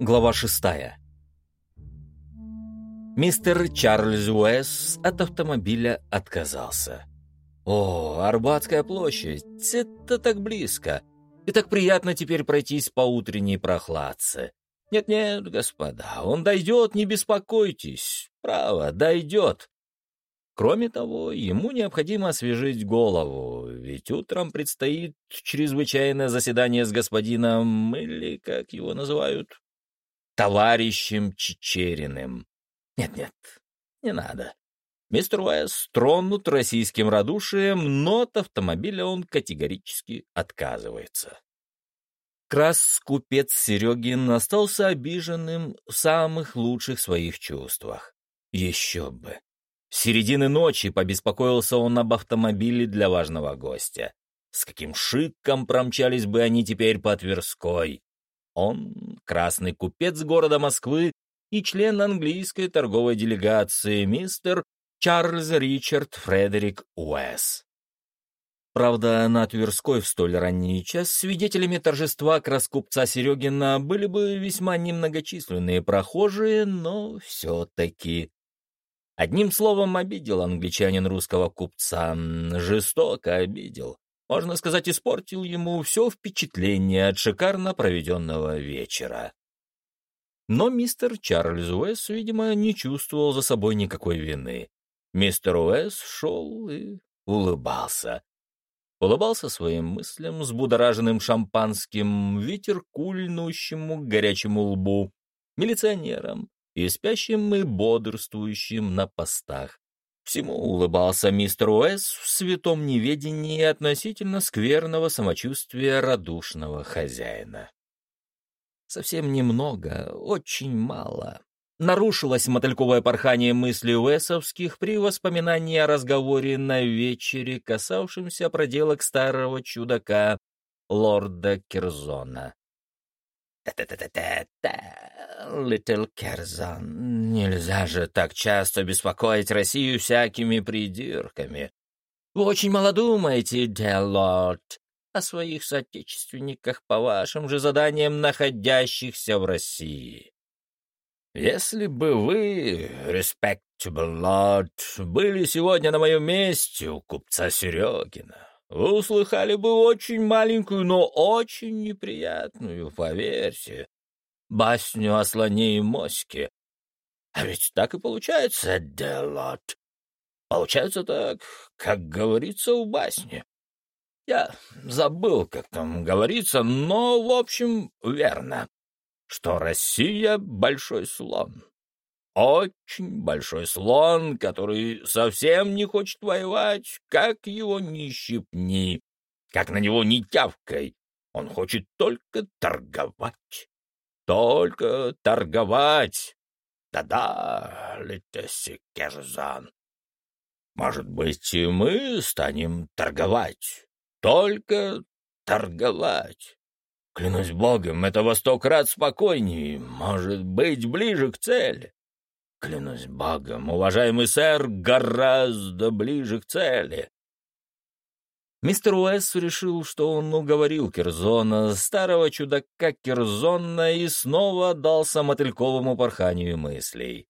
Глава шестая. Мистер Чарльз Уэс от автомобиля отказался. О, Арбатская площадь, это так близко. И так приятно теперь пройтись по утренней прохладце. Нет-нет, господа, он дойдет, не беспокойтесь. Право, дойдет. Кроме того, ему необходимо освежить голову, ведь утром предстоит чрезвычайное заседание с господином, или как его называют, товарищем Чечериным. Нет-нет, не надо. Мистер Уэс тронут российским радушием, но от автомобиля он категорически отказывается. Крас купец Серегин остался обиженным в самых лучших своих чувствах. Еще бы. С середины ночи побеспокоился он об автомобиле для важного гостя. С каким шиком промчались бы они теперь по Тверской. Он — красный купец города Москвы и член английской торговой делегации мистер Чарльз Ричард Фредерик Уэс. Правда, на Тверской в столь ранний час свидетелями торжества краскупца Серегина были бы весьма немногочисленные прохожие, но все-таки. Одним словом, обидел англичанин русского купца, жестоко обидел. Можно сказать, испортил ему все впечатление от шикарно проведенного вечера. Но мистер Чарльз Уэс, видимо, не чувствовал за собой никакой вины. Мистер Уэс шел и улыбался. Улыбался своим мыслям, с будораженным шампанским, ветерку льнущему к горячему лбу, милиционерам и спящим и бодрствующим на постах. Всему улыбался мистер Уэс в святом неведении относительно скверного самочувствия радушного хозяина. Совсем немного, очень мало. Нарушилось мотыльковое порхание мыслей Уэсовских при воспоминании о разговоре на вечере, касавшемся проделок старого чудака лорда Керзона. «Та-та-та-та-та, Литл Керзон, нельзя же так часто беспокоить Россию всякими придирками. Вы очень мало думаете, Делот, о своих соотечественниках по вашим же заданиям, находящихся в России. Если бы вы, respectable lord, были сегодня на моем месте у купца Серегина, вы услыхали бы очень маленькую, но очень неприятную, поверьте, басню о слоне и моське. А ведь так и получается, Делот. Получается так, как говорится в басне. Я забыл, как там говорится, но, в общем, верно, что Россия — большой слон. Очень большой слон, который совсем не хочет воевать, как его ни щипни, как на него не тявкой. Он хочет только торговать. Только торговать. Да-да, Летеси Керзан. Может быть, и мы станем торговать. Только торговать. Клянусь богом, это во сто крат спокойнее, может быть, ближе к цели. Клянусь богом, уважаемый сэр, гораздо ближе к цели. Мистер Уэс решил, что он уговорил Керзона, старого чудака Керзона, и снова отдался мотыльковому порханию мыслей.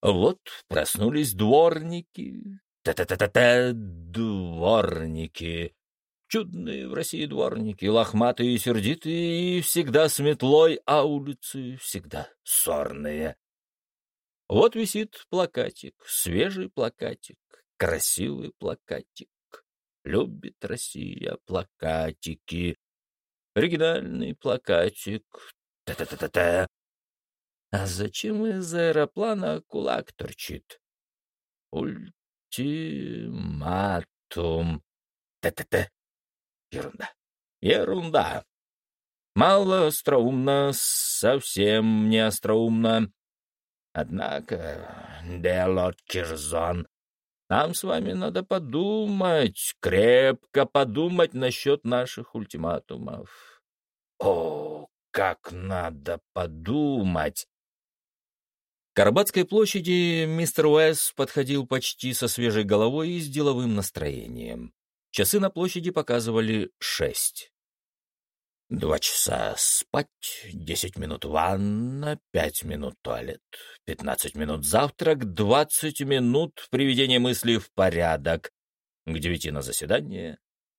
Вот проснулись дворники, Та-та-та-та-та, дворники. Чудные в России дворники, лохматые и сердитые, и всегда с метлой, а улицы всегда сорные. Вот висит плакатик, свежий плакатик, красивый плакатик. Любит Россия плакатики. Оригинальный плакатик. Та-та-та-та-та. А зачем из аэроплана кулак торчит? Уль Ультиматум. Т-т-т. Ерунда. Ерунда. Мало остроумно, совсем не остроумно. Однако, Делот Кирзон, нам с вами надо подумать, крепко подумать насчет наших ультиматумов. О, как надо подумать! К Арбатской площади мистер Уэс подходил почти со свежей головой и с деловым настроением. Часы на площади показывали шесть. Два часа спать, десять минут ванна, пять минут туалет, пятнадцать минут завтрак, двадцать минут приведение мыслей в порядок, к девяти на заседание.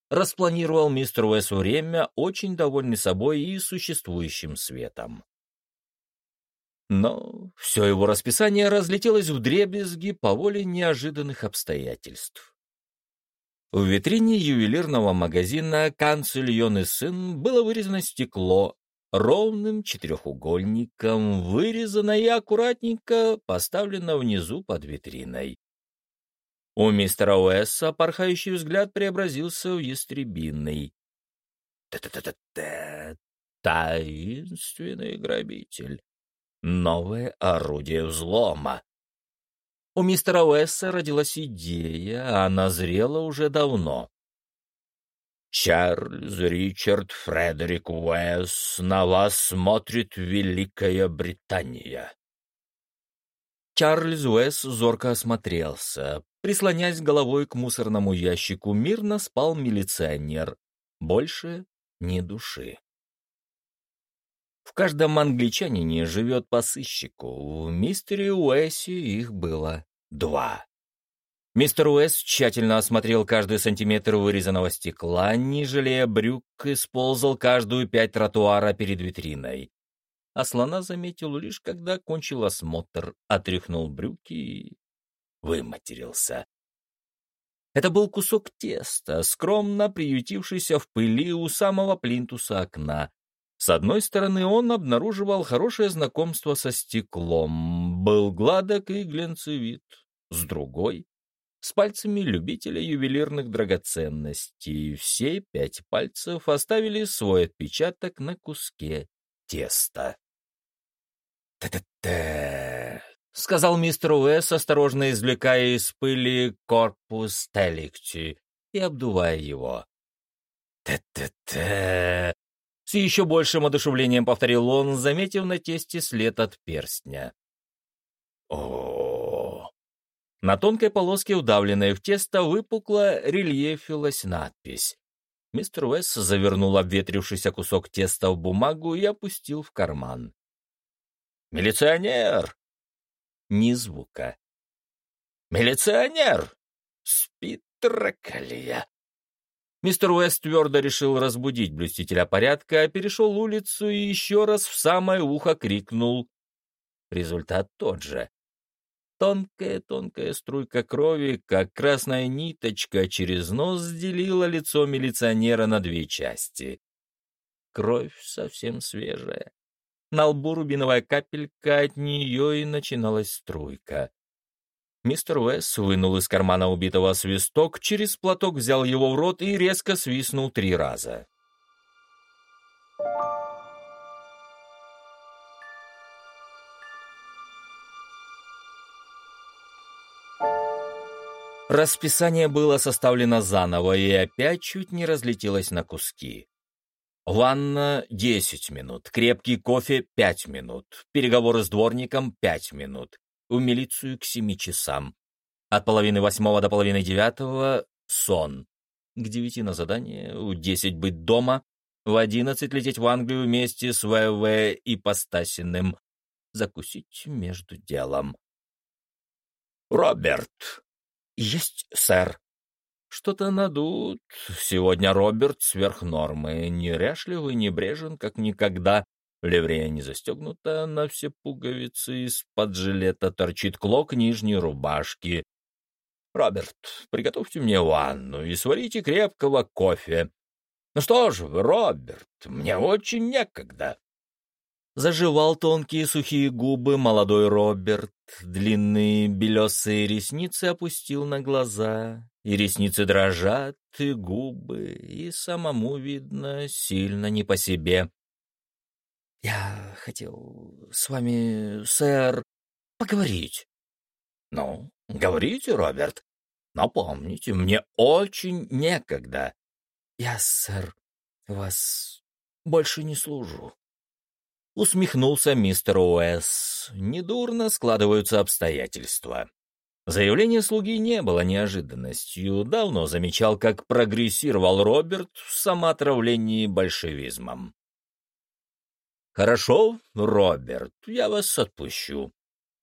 Распланировал мистер Уэс время, очень довольный собой и существующим светом. Но все его расписание разлетелось в дребезги по воле неожиданных обстоятельств. В витрине ювелирного магазина «Канцельон и сын» было вырезано стекло, ровным четырехугольником, вырезано и аккуратненько поставлено внизу под витриной. У мистера Уэсса порхающий взгляд преобразился в ястребиный. Та-та-та-та-та! Таинственный грабитель. Новое орудие взлома. У мистера Уэсса родилась идея, а она зрела уже давно. «Чарльз Ричард Фредерик Уэс, на вас смотрит Великая Британия». Чарльз Уэс зорко осмотрелся. Прислонясь головой к мусорному ящику, мирно спал милиционер. Больше ни души. В каждом англичанине живет по сыщику. В мистере Уэссе их было два. Мистер Уэс тщательно осмотрел каждый сантиметр вырезанного стекла, не жалея брюк, исползал каждую пять тротуара перед витриной. А слона заметил лишь, когда кончил осмотр, отряхнул брюки и выматерился. Это был кусок теста, скромно приютившийся в пыли у самого плинтуса окна, с одной стороны, он обнаруживал хорошее знакомство со стеклом, был гладок и глянцевит. С другой — с пальцами любителя ювелирных драгоценностей. Все пять пальцев оставили свой отпечаток на куске теста. «Та-та-та!» — сказал мистер Уэс, осторожно извлекая из пыли корпус теликти и обдувая его. «Та-та-та!» С еще большим одушевлением повторил он, заметив на тесте след от перстня. о На тонкой полоске, удавленной в тесто, выпукла рельефилась надпись. Мистер Уэс завернул обветрившийся кусок теста в бумагу и опустил в карман. «Милиционер!» Ни звука. «Милиционер! Спит тракалия!» Мистер Уэст твердо решил разбудить блюстителя порядка, перешел улицу и еще раз в самое ухо крикнул. Результат тот же. Тонкая-тонкая струйка крови, как красная ниточка, через нос сделила лицо милиционера на две части. Кровь совсем свежая. На лбу рубиновая капелька, от нее и начиналась струйка. Мистер Уэс вынул из кармана убитого свисток, через платок взял его в рот и резко свистнул три раза. Расписание было составлено заново и опять чуть не разлетелось на куски. Ванна — 10 минут, крепкий кофе — 5 минут, переговоры с дворником — 5 минут, в милицию к семи часам. От половины восьмого до половины девятого — сон. К девяти на задание, в десять быть дома, в одиннадцать лететь в Англию вместе с ВВ и Постасиным. Закусить между делом. «Роберт!» «Есть, сэр!» «Что-то надут. Сегодня Роберт сверх нормы, неряшливый, небрежен, как никогда. Ливрея не застегнута на все пуговицы, из-под жилета торчит клок нижней рубашки. «Роберт, приготовьте мне ванну и сварите крепкого кофе». «Ну что ж Роберт, мне очень некогда». Заживал тонкие сухие губы молодой Роберт, длинные белесые ресницы опустил на глаза, и ресницы дрожат, и губы, и самому видно сильно не по себе. «Я хотел с вами, сэр, поговорить». «Ну, говорите, Роберт. Напомните, мне очень некогда». «Я, сэр, вас больше не служу». Усмехнулся мистер Уэс. Недурно складываются обстоятельства. Заявление слуги не было неожиданностью. Давно замечал, как прогрессировал Роберт в самоотравлении большевизмом. «Хорошо, Роберт, я вас отпущу.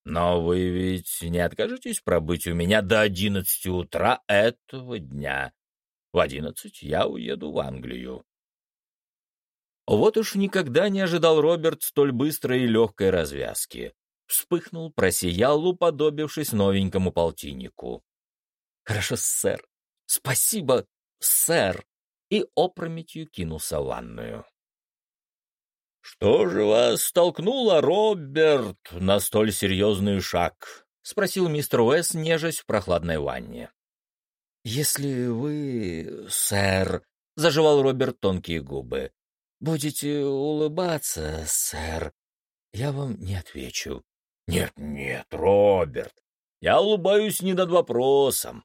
Но вы ведь не откажетесь пробыть у меня до одиннадцати утра этого дня. В одиннадцать я уеду в Англию». Вот уж никогда не ожидал Роберт столь быстрой и легкой развязки. Вспыхнул, просиял, уподобившись новенькому полтиннику. «Хорошо, сэр. Спасибо, сэр!» И опрометью кинулся в ванную. «Что же вас столкнуло, Роберт, на столь серьезный шаг?» — спросил мистер Уэс, нежась в прохладной ванне. «Если вы, сэр...» — заживал Роберт тонкие губы. «Будете улыбаться, сэр, я вам не отвечу». «Нет, нет, Роберт, я улыбаюсь не над вопросом.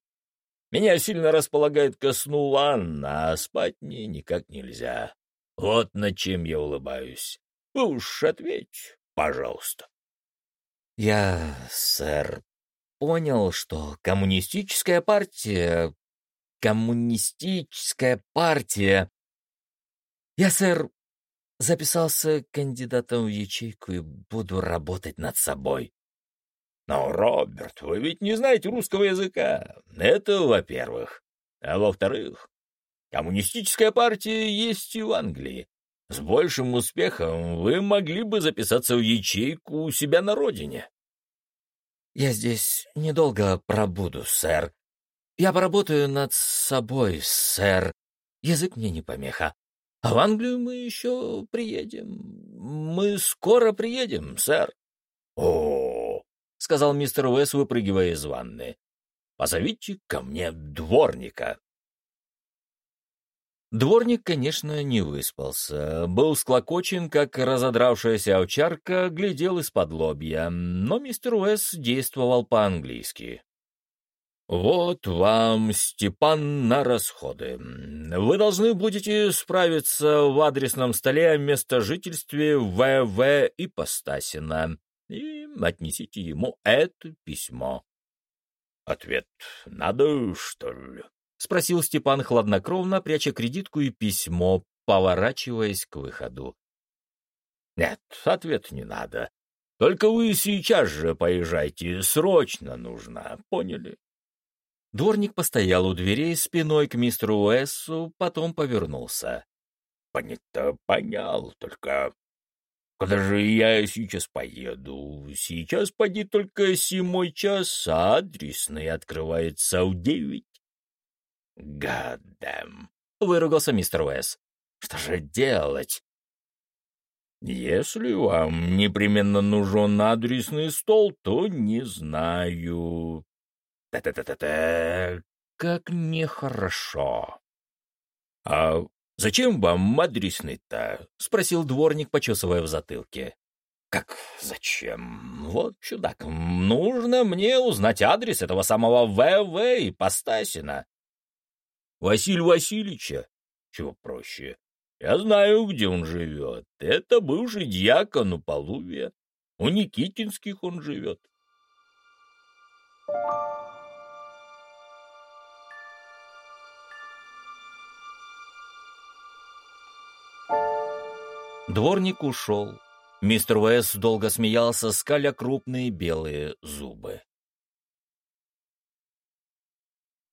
Меня сильно располагает ко сну ванна, а спать мне никак нельзя. Вот над чем я улыбаюсь. Вы уж ответь, пожалуйста. Я, сэр, понял, что коммунистическая партия... Коммунистическая партия... Я, сэр, записался кандидатом в ячейку и буду работать над собой. Но, Роберт, вы ведь не знаете русского языка. Это во-первых. А во-вторых, Коммунистическая партия есть и в Англии. С большим успехом вы могли бы записаться в ячейку у себя на родине. Я здесь недолго пробуду, сэр. Я поработаю над собой, сэр. Язык мне не помеха. А в Англию мы еще приедем. Мы скоро приедем, сэр. О, — сказал мистер Уэс, выпрыгивая из ванны. «Позовите ко мне дворника». Дворник, конечно, не выспался. Был склокочен, как разодравшаяся овчарка, глядел из-под лобья, но мистер Уэс действовал по-английски. «Вот вам, Степан, на расходы. Вы должны будете справиться в адресном столе о местожительстве В.В. и Постасина и отнесите ему это письмо». Ответ «Надо, что ли?» — спросил Степан хладнокровно, пряча кредитку и письмо, поворачиваясь к выходу. «Нет, ответ не надо. Только вы сейчас же поезжайте, срочно нужно, поняли?» Дворник постоял у дверей спиной к мистеру Уэссу, потом повернулся. «Понято, понял, только куда же я сейчас поеду? Сейчас поди только седьмой час, а адресный открывается в девять. «Гаддэм!» — выругался мистер Уэс. «Что же делать?» «Если вам непременно нужен адресный стол, то не знаю». «Та-та-та-та-та, как нехорошо». «А зачем вам адресный-то?» — спросил дворник, почесывая в затылке. «Как зачем? Вот чудак, нужно мне узнать адрес этого самого ВВ и Постасина. Василия Васильевича? Чего проще? Я знаю, где он живет. Это бывший дьякон у Полувия. У Никитинских он живет. Дворник ушел. Мистер Уэс долго смеялся, скаля крупные белые зубы.